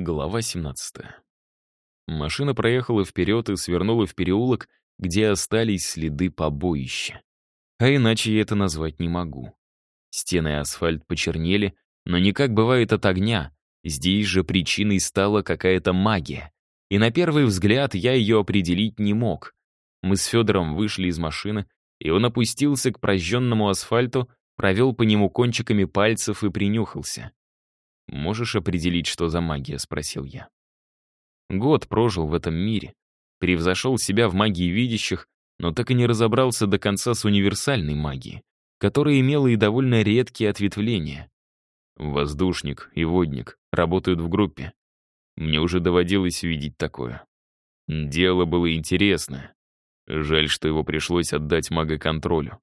Глава 17. Машина проехала вперед и свернула в переулок, где остались следы побоища. А иначе я это назвать не могу. Стены и асфальт почернели, но не как бывает от огня. Здесь же причиной стала какая-то магия. И на первый взгляд я ее определить не мог. Мы с Федором вышли из машины, и он опустился к прожженному асфальту, провел по нему кончиками пальцев и принюхался. «Можешь определить, что за магия?» — спросил я. Год прожил в этом мире, превзошел себя в магии видящих, но так и не разобрался до конца с универсальной магией, которая имела и довольно редкие ответвления. Воздушник и водник работают в группе. Мне уже доводилось видеть такое. Дело было интересное. Жаль, что его пришлось отдать магоконтролю.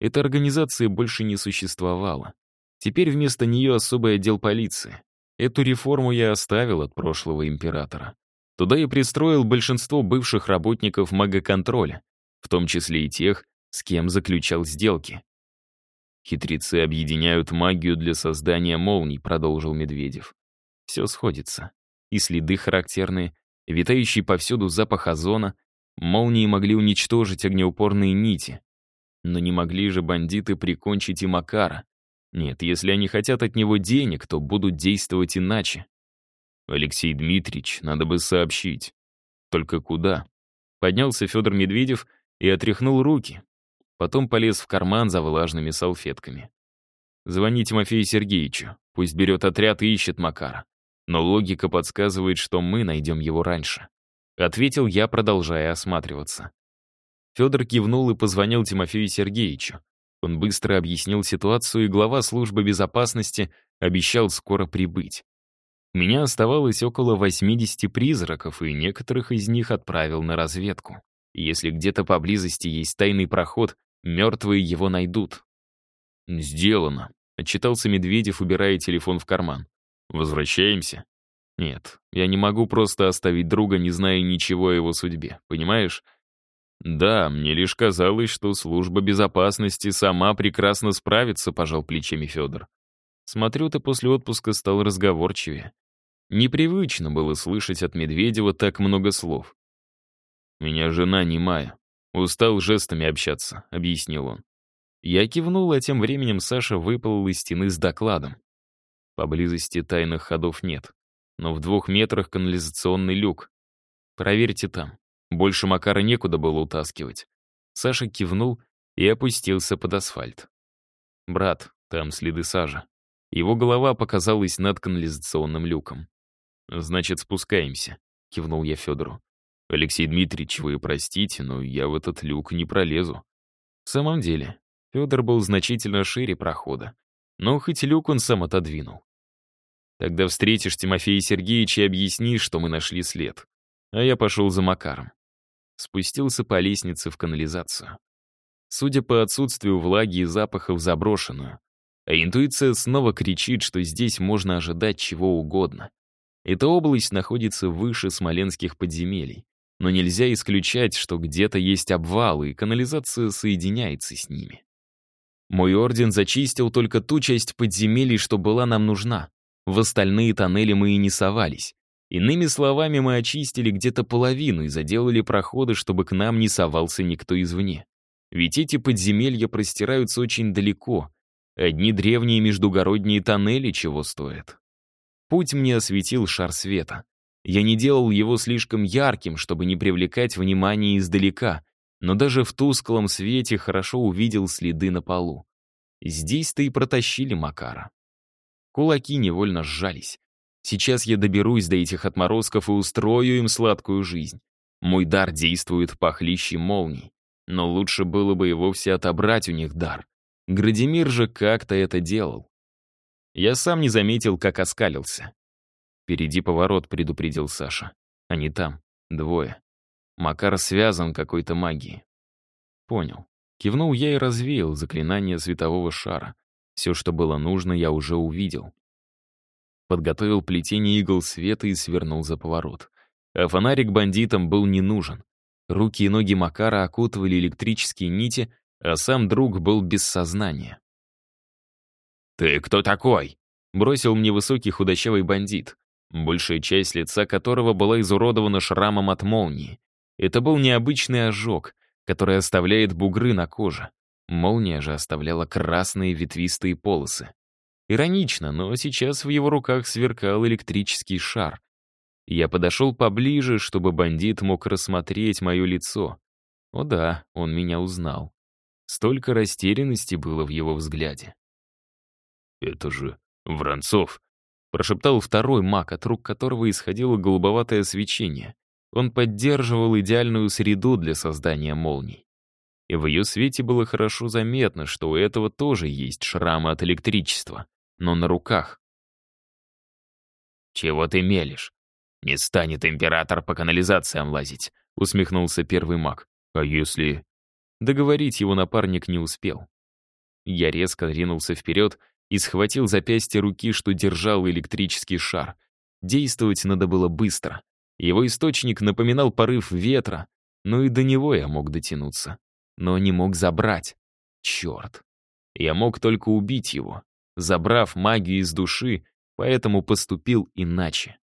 Эта организация больше не существовала. Теперь вместо нее особый отдел полиции. Эту реформу я оставил от прошлого императора. Туда и пристроил большинство бывших работников магоконтроля, в том числе и тех, с кем заключал сделки. «Хитрецы объединяют магию для создания молний», — продолжил Медведев. Все сходится. И следы характерные, витающий повсюду запах озона, молнии могли уничтожить огнеупорные нити. Но не могли же бандиты прикончить и Макара. Нет, если они хотят от него денег, то будут действовать иначе. Алексей Дмитриевич, надо бы сообщить. Только куда? Поднялся Федор Медведев и отряхнул руки. Потом полез в карман за влажными салфетками. Звони Тимофею Сергеевичу. Пусть берет отряд и ищет Макара. Но логика подсказывает, что мы найдем его раньше. Ответил я, продолжая осматриваться. Федор кивнул и позвонил Тимофею Сергеевичу. Он быстро объяснил ситуацию, и глава службы безопасности обещал скоро прибыть. У меня оставалось около 80 призраков, и некоторых из них отправил на разведку. Если где-то поблизости есть тайный проход, мертвые его найдут. «Сделано», — отчитался Медведев, убирая телефон в карман. «Возвращаемся?» «Нет, я не могу просто оставить друга, не зная ничего о его судьбе, понимаешь? «Да, мне лишь казалось, что служба безопасности сама прекрасно справится», — пожал плечами Федор. «Смотрю, ты после отпуска стал разговорчивее. Непривычно было слышать от Медведева так много слов. «Меня жена немая. Устал жестами общаться», — объяснил он. Я кивнул, а тем временем Саша выплыл из стены с докладом. Поблизости тайных ходов нет, но в двух метрах канализационный люк. Проверьте там. Больше Макара некуда было утаскивать. Саша кивнул и опустился под асфальт. «Брат, там следы сажи». Его голова показалась над канализационным люком. «Значит, спускаемся», — кивнул я Федору. «Алексей Дмитриевич, вы простите, но я в этот люк не пролезу». В самом деле, Федор был значительно шире прохода, но хоть люк он сам отодвинул. «Тогда встретишь Тимофея Сергеевича и объяснишь, что мы нашли след». А я пошел за Макаром спустился по лестнице в канализацию. Судя по отсутствию влаги и запахов заброшенную. А интуиция снова кричит, что здесь можно ожидать чего угодно. Эта область находится выше смоленских подземелий. Но нельзя исключать, что где-то есть обвалы, и канализация соединяется с ними. Мой орден зачистил только ту часть подземелий, что была нам нужна. В остальные тоннели мы и не совались. Иными словами, мы очистили где-то половину и заделали проходы, чтобы к нам не совался никто извне. Ведь эти подземелья простираются очень далеко. Одни древние междугородние тоннели чего стоят. Путь мне осветил шар света. Я не делал его слишком ярким, чтобы не привлекать внимание издалека, но даже в тусклом свете хорошо увидел следы на полу. Здесь-то и протащили Макара. Кулаки невольно сжались. Сейчас я доберусь до этих отморозков и устрою им сладкую жизнь. Мой дар действует похлеще молний. Но лучше было бы и вовсе отобрать у них дар. Градимир же как-то это делал. Я сам не заметил, как оскалился. «Впереди поворот», — предупредил Саша. «Они там. Двое. Макар связан какой-то магией». «Понял». Кивнул я и развеял заклинание светового шара. Все, что было нужно, я уже увидел подготовил плетение игл света и свернул за поворот. А фонарик бандитам был не нужен. Руки и ноги Макара окутывали электрические нити, а сам друг был без сознания. «Ты кто такой?» — бросил мне высокий худощавый бандит. большая часть лица которого была изуродована шрамом от молнии. Это был необычный ожог, который оставляет бугры на коже. Молния же оставляла красные ветвистые полосы. Иронично, но сейчас в его руках сверкал электрический шар. Я подошел поближе, чтобы бандит мог рассмотреть мое лицо. О да, он меня узнал. Столько растерянности было в его взгляде. «Это же Воронцов!» — прошептал второй маг, от рук которого исходило голубоватое свечение. Он поддерживал идеальную среду для создания молний. И в ее свете было хорошо заметно, что у этого тоже есть шрамы от электричества, но на руках. «Чего ты мелешь? Не станет император по канализациям лазить», — усмехнулся первый маг. «А если...» Договорить его напарник не успел. Я резко ринулся вперед и схватил запястье руки, что держал электрический шар. Действовать надо было быстро. Его источник напоминал порыв ветра, но и до него я мог дотянуться. Но не мог забрать. Черт. Я мог только убить его, забрав магию из души, поэтому поступил иначе.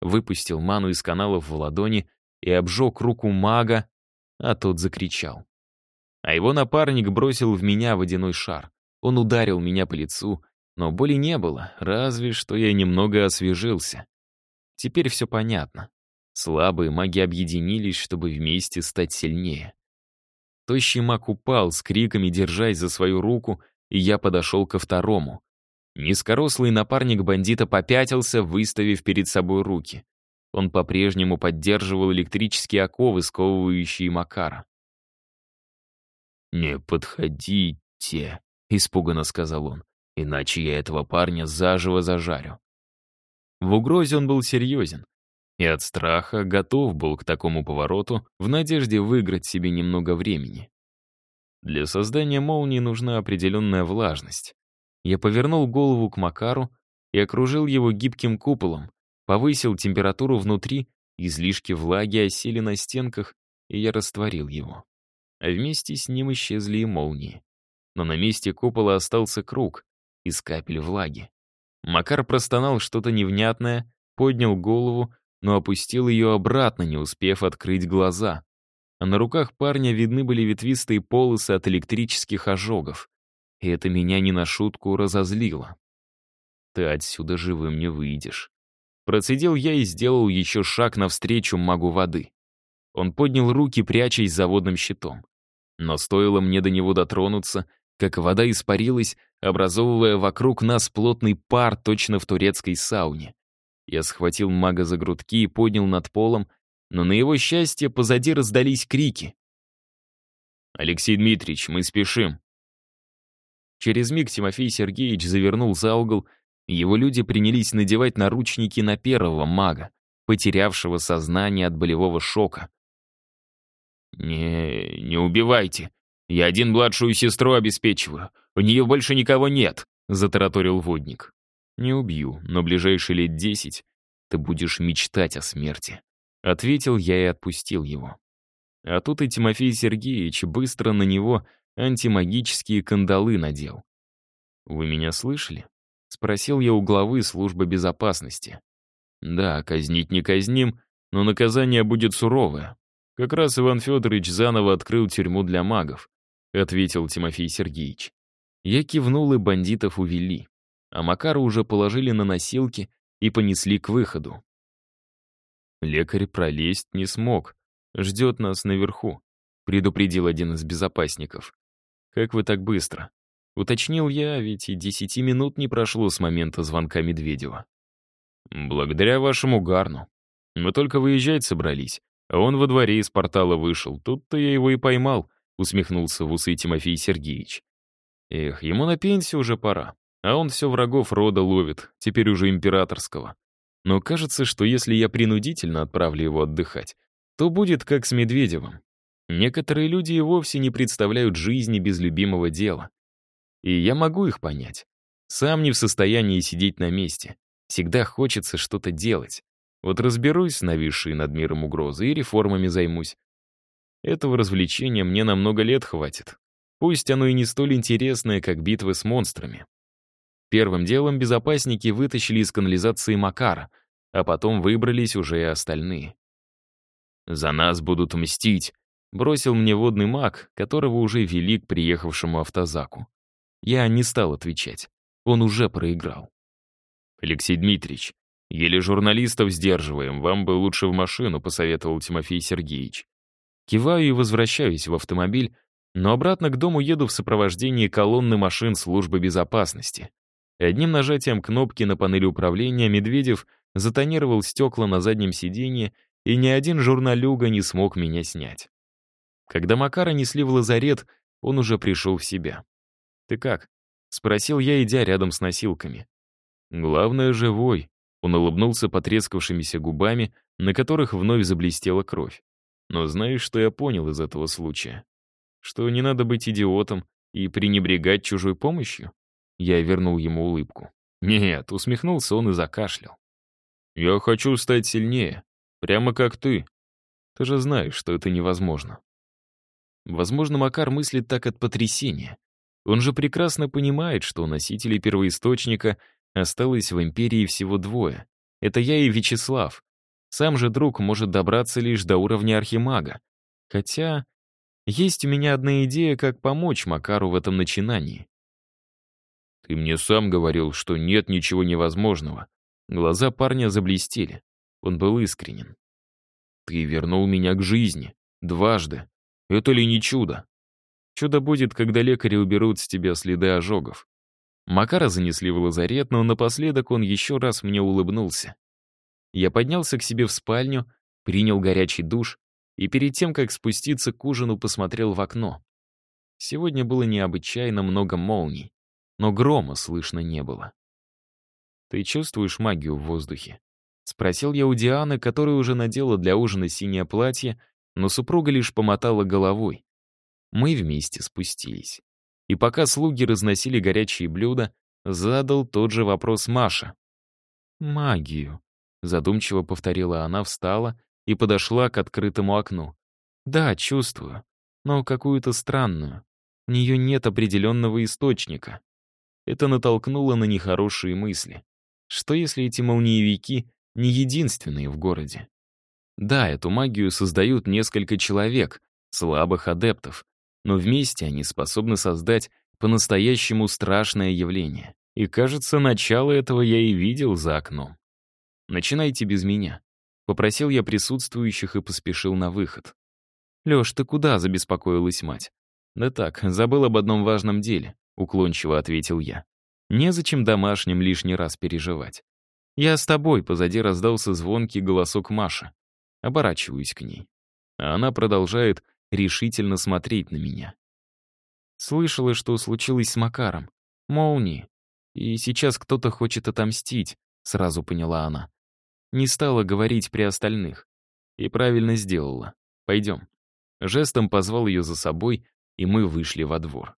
Выпустил ману из каналов в ладони и обжег руку мага, а тот закричал. А его напарник бросил в меня водяной шар. Он ударил меня по лицу, но боли не было, разве что я немного освежился. Теперь все понятно. Слабые маги объединились, чтобы вместе стать сильнее. Тощий маг упал, с криками держась за свою руку, и я подошел ко второму. Низкорослый напарник бандита попятился, выставив перед собой руки. Он по-прежнему поддерживал электрические оковы, сковывающие Макара. «Не подходите», — испуганно сказал он, «иначе я этого парня заживо зажарю». В угрозе он был серьезен, и от страха готов был к такому повороту в надежде выиграть себе немного времени. Для создания молнии нужна определенная влажность. Я повернул голову к Макару и окружил его гибким куполом, повысил температуру внутри, излишки влаги осели на стенках, и я растворил его а вместе с ним исчезли и молнии. Но на месте купола остался круг из капель влаги. Макар простонал что-то невнятное, поднял голову, но опустил ее обратно, не успев открыть глаза. А на руках парня видны были ветвистые полосы от электрических ожогов. И это меня не на шутку разозлило. Ты отсюда живым не выйдешь. Процедил я и сделал еще шаг навстречу магу воды. Он поднял руки, прячась за водным щитом. Но стоило мне до него дотронуться, как вода испарилась, образовывая вокруг нас плотный пар точно в турецкой сауне. Я схватил мага за грудки и поднял над полом, но на его счастье позади раздались крики. «Алексей Дмитриевич, мы спешим!» Через миг Тимофей Сергеевич завернул за угол, его люди принялись надевать наручники на первого мага, потерявшего сознание от болевого шока. «Не, не убивайте. Я один младшую сестру обеспечиваю. У нее больше никого нет», — затараторил водник. «Не убью, но ближайшие лет десять ты будешь мечтать о смерти», — ответил я и отпустил его. А тут и Тимофей Сергеевич быстро на него антимагические кандалы надел. «Вы меня слышали?» — спросил я у главы службы безопасности. «Да, казнить не казним, но наказание будет суровое. Как раз Иван Федорович заново открыл тюрьму для магов, ответил Тимофей Сергеевич. Я кивнул, и бандитов увели. А Макара уже положили на носилки и понесли к выходу. Лекарь пролезть не смог. Ждет нас наверху, предупредил один из безопасников. Как вы так быстро? Уточнил я, ведь и десяти минут не прошло с момента звонка Медведева. Благодаря вашему Гарну. Мы только выезжать собрались, а он во дворе из портала вышел. Тут-то я его и поймал, усмехнулся в усы Тимофей Сергеевич. Эх, ему на пенсию уже пора. А он все врагов рода ловит, теперь уже императорского. Но кажется, что если я принудительно отправлю его отдыхать, то будет как с Медведевым. Некоторые люди и вовсе не представляют жизни без любимого дела. И я могу их понять. Сам не в состоянии сидеть на месте. Всегда хочется что-то делать. Вот разберусь с нависшей над миром угрозой и реформами займусь. Этого развлечения мне на много лет хватит. Пусть оно и не столь интересное, как битвы с монстрами. Первым делом безопасники вытащили из канализации Макара, а потом выбрались уже и остальные. «За нас будут мстить», — бросил мне водный маг, которого уже вели к приехавшему автозаку. Я не стал отвечать. Он уже проиграл. «Алексей Дмитриевич, еле журналистов сдерживаем, вам бы лучше в машину», — посоветовал Тимофей Сергеевич. Киваю и возвращаюсь в автомобиль, но обратно к дому еду в сопровождении колонны машин службы безопасности. Одним нажатием кнопки на панели управления Медведев затонировал стекла на заднем сиденье, и ни один журналюга не смог меня снять. Когда Макара несли в лазарет, он уже пришел в себя. «Ты как?» — спросил я, идя рядом с носилками. «Главное, живой», — он улыбнулся потрескавшимися губами, на которых вновь заблестела кровь. «Но знаешь, что я понял из этого случая? Что не надо быть идиотом и пренебрегать чужой помощью?» Я вернул ему улыбку. «Нет», — усмехнулся он и закашлял. «Я хочу стать сильнее, прямо как ты. Ты же знаешь, что это невозможно». Возможно, Макар мыслит так от потрясения. Он же прекрасно понимает, что у носителей первоисточника осталось в Империи всего двое. Это я и Вячеслав. Сам же друг может добраться лишь до уровня Архимага. Хотя есть у меня одна идея, как помочь Макару в этом начинании. Ты мне сам говорил, что нет ничего невозможного. Глаза парня заблестели. Он был искренен. Ты вернул меня к жизни. Дважды. Это ли не чудо? Чудо будет, когда лекари уберут с тебя следы ожогов. Макара занесли в лазарет, но напоследок он еще раз мне улыбнулся. Я поднялся к себе в спальню, принял горячий душ и перед тем, как спуститься к ужину, посмотрел в окно. Сегодня было необычайно много молний, но грома слышно не было. «Ты чувствуешь магию в воздухе?» — спросил я у Дианы, которая уже надела для ужина синее платье, но супруга лишь помотала головой. Мы вместе спустились. И пока слуги разносили горячие блюда, задал тот же вопрос Маша. «Магию», — задумчиво повторила она, встала и подошла к открытому окну. «Да, чувствую, но какую-то странную. У нее нет определенного источника». Это натолкнуло на нехорошие мысли. Что если эти молниевики не единственные в городе? Да, эту магию создают несколько человек, слабых адептов, но вместе они способны создать по-настоящему страшное явление. И, кажется, начало этого я и видел за окном. «Начинайте без меня», — попросил я присутствующих и поспешил на выход. «Лёш, ты куда?» — забеспокоилась мать. «Да так, забыл об одном важном деле», — уклончиво ответил я. «Незачем домашним лишний раз переживать. Я с тобой», — позади раздался звонкий голосок Маши. Оборачиваюсь к ней. А она продолжает решительно смотреть на меня. Слышала, что случилось с Макаром. Молнии. И сейчас кто-то хочет отомстить, сразу поняла она. Не стала говорить при остальных. И правильно сделала. Пойдем. Жестом позвал ее за собой, и мы вышли во двор.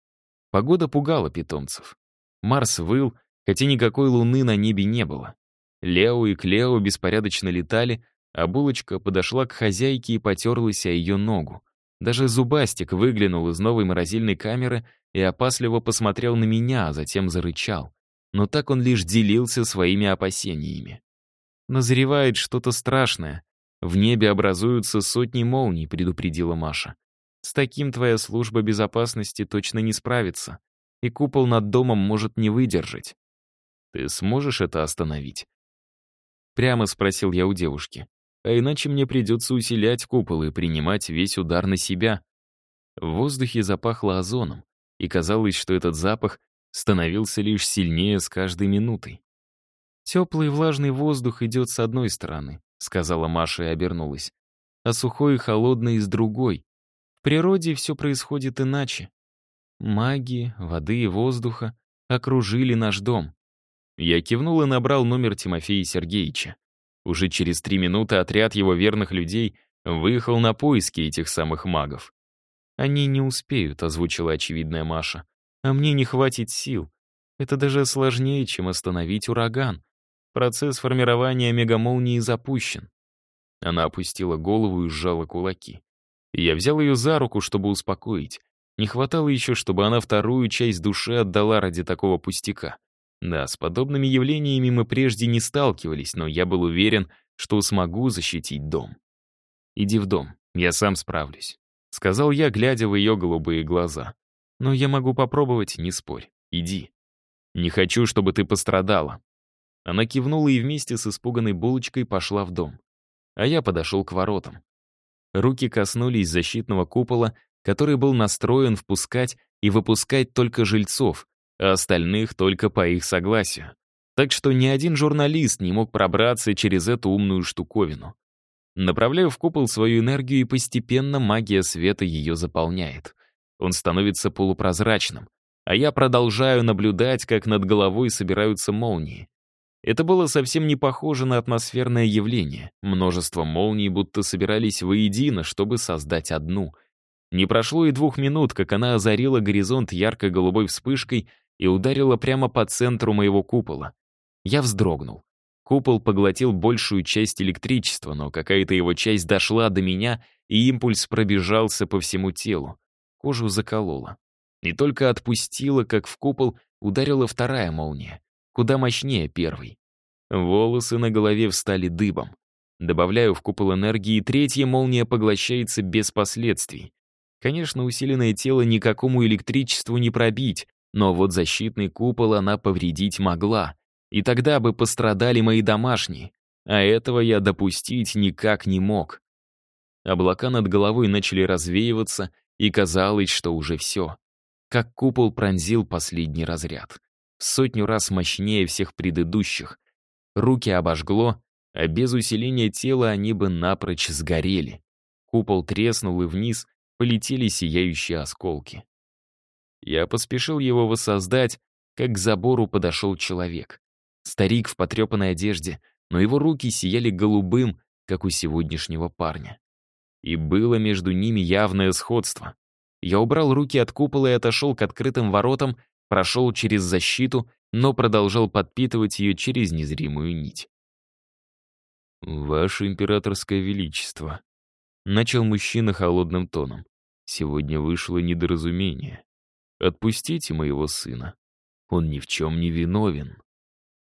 Погода пугала питомцев. Марс выл, хотя никакой луны на небе не было. Лео и Клео беспорядочно летали, а булочка подошла к хозяйке и потерлась о ее ногу. Даже Зубастик выглянул из новой морозильной камеры и опасливо посмотрел на меня, а затем зарычал. Но так он лишь делился своими опасениями. «Назревает что-то страшное. В небе образуются сотни молний», — предупредила Маша. «С таким твоя служба безопасности точно не справится, и купол над домом может не выдержать. Ты сможешь это остановить?» Прямо спросил я у девушки а иначе мне придется усилять купол и принимать весь удар на себя. В воздухе запахло озоном, и казалось, что этот запах становился лишь сильнее с каждой минутой. «Теплый влажный воздух идет с одной стороны», — сказала Маша и обернулась, «а сухой и холодный — с другой. В природе все происходит иначе. Магии, воды и воздуха окружили наш дом». Я кивнул и набрал номер Тимофея Сергеевича. Уже через три минуты отряд его верных людей выехал на поиски этих самых магов. «Они не успеют», — озвучила очевидная Маша. «А мне не хватит сил. Это даже сложнее, чем остановить ураган. Процесс формирования мегамолнии запущен». Она опустила голову и сжала кулаки. Я взял ее за руку, чтобы успокоить. Не хватало еще, чтобы она вторую часть души отдала ради такого пустяка. Да, с подобными явлениями мы прежде не сталкивались, но я был уверен, что смогу защитить дом. «Иди в дом, я сам справлюсь», — сказал я, глядя в ее голубые глаза. «Но я могу попробовать, не спорь. Иди. Не хочу, чтобы ты пострадала». Она кивнула и вместе с испуганной булочкой пошла в дом. А я подошел к воротам. Руки коснулись защитного купола, который был настроен впускать и выпускать только жильцов, а остальных только по их согласию. Так что ни один журналист не мог пробраться через эту умную штуковину. Направляю в купол свою энергию, и постепенно магия света ее заполняет. Он становится полупрозрачным, а я продолжаю наблюдать, как над головой собираются молнии. Это было совсем не похоже на атмосферное явление. Множество молний будто собирались воедино, чтобы создать одну. Не прошло и двух минут, как она озарила горизонт ярко-голубой вспышкой и ударила прямо по центру моего купола. Я вздрогнул. Купол поглотил большую часть электричества, но какая-то его часть дошла до меня, и импульс пробежался по всему телу. Кожу заколола. И только отпустила, как в купол ударила вторая молния куда мощнее первой. Волосы на голове встали дыбом. Добавляю в купол энергии, третья молния поглощается без последствий. Конечно, усиленное тело никакому электричеству не пробить, но вот защитный купол она повредить могла. И тогда бы пострадали мои домашние. А этого я допустить никак не мог. Облака над головой начали развеиваться, и казалось, что уже все. Как купол пронзил последний разряд сотню раз мощнее всех предыдущих. Руки обожгло, а без усиления тела они бы напрочь сгорели. Купол треснул, и вниз полетели сияющие осколки. Я поспешил его воссоздать, как к забору подошел человек. Старик в потрепанной одежде, но его руки сияли голубым, как у сегодняшнего парня. И было между ними явное сходство. Я убрал руки от купола и отошел к открытым воротам, прошел через защиту, но продолжал подпитывать ее через незримую нить. «Ваше императорское величество», — начал мужчина холодным тоном, — «сегодня вышло недоразумение. Отпустите моего сына. Он ни в чем не виновен».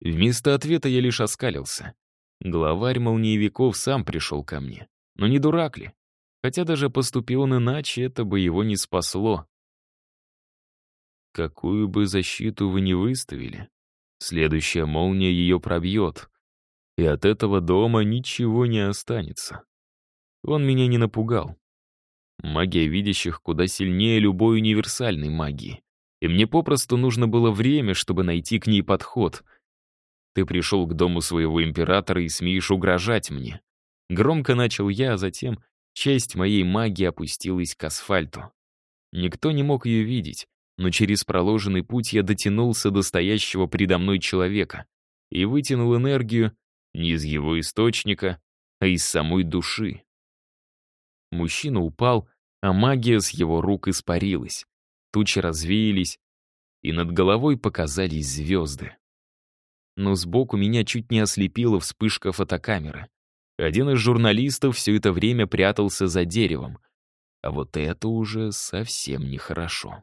Вместо ответа я лишь оскалился. Главарь молниевиков сам пришел ко мне. Но не дурак ли? Хотя даже поступил он иначе, это бы его не спасло. Какую бы защиту вы ни выставили, следующая молния ее пробьет, и от этого дома ничего не останется. Он меня не напугал. Магия видящих куда сильнее любой универсальной магии, и мне попросту нужно было время, чтобы найти к ней подход. Ты пришел к дому своего императора и смеешь угрожать мне. Громко начал я, а затем часть моей магии опустилась к асфальту. Никто не мог ее видеть, но через проложенный путь я дотянулся до стоящего передо мной человека и вытянул энергию не из его источника, а из самой души. Мужчина упал, а магия с его рук испарилась. Тучи развеялись, и над головой показались звезды. Но сбоку меня чуть не ослепила вспышка фотокамеры. Один из журналистов все это время прятался за деревом. А вот это уже совсем нехорошо.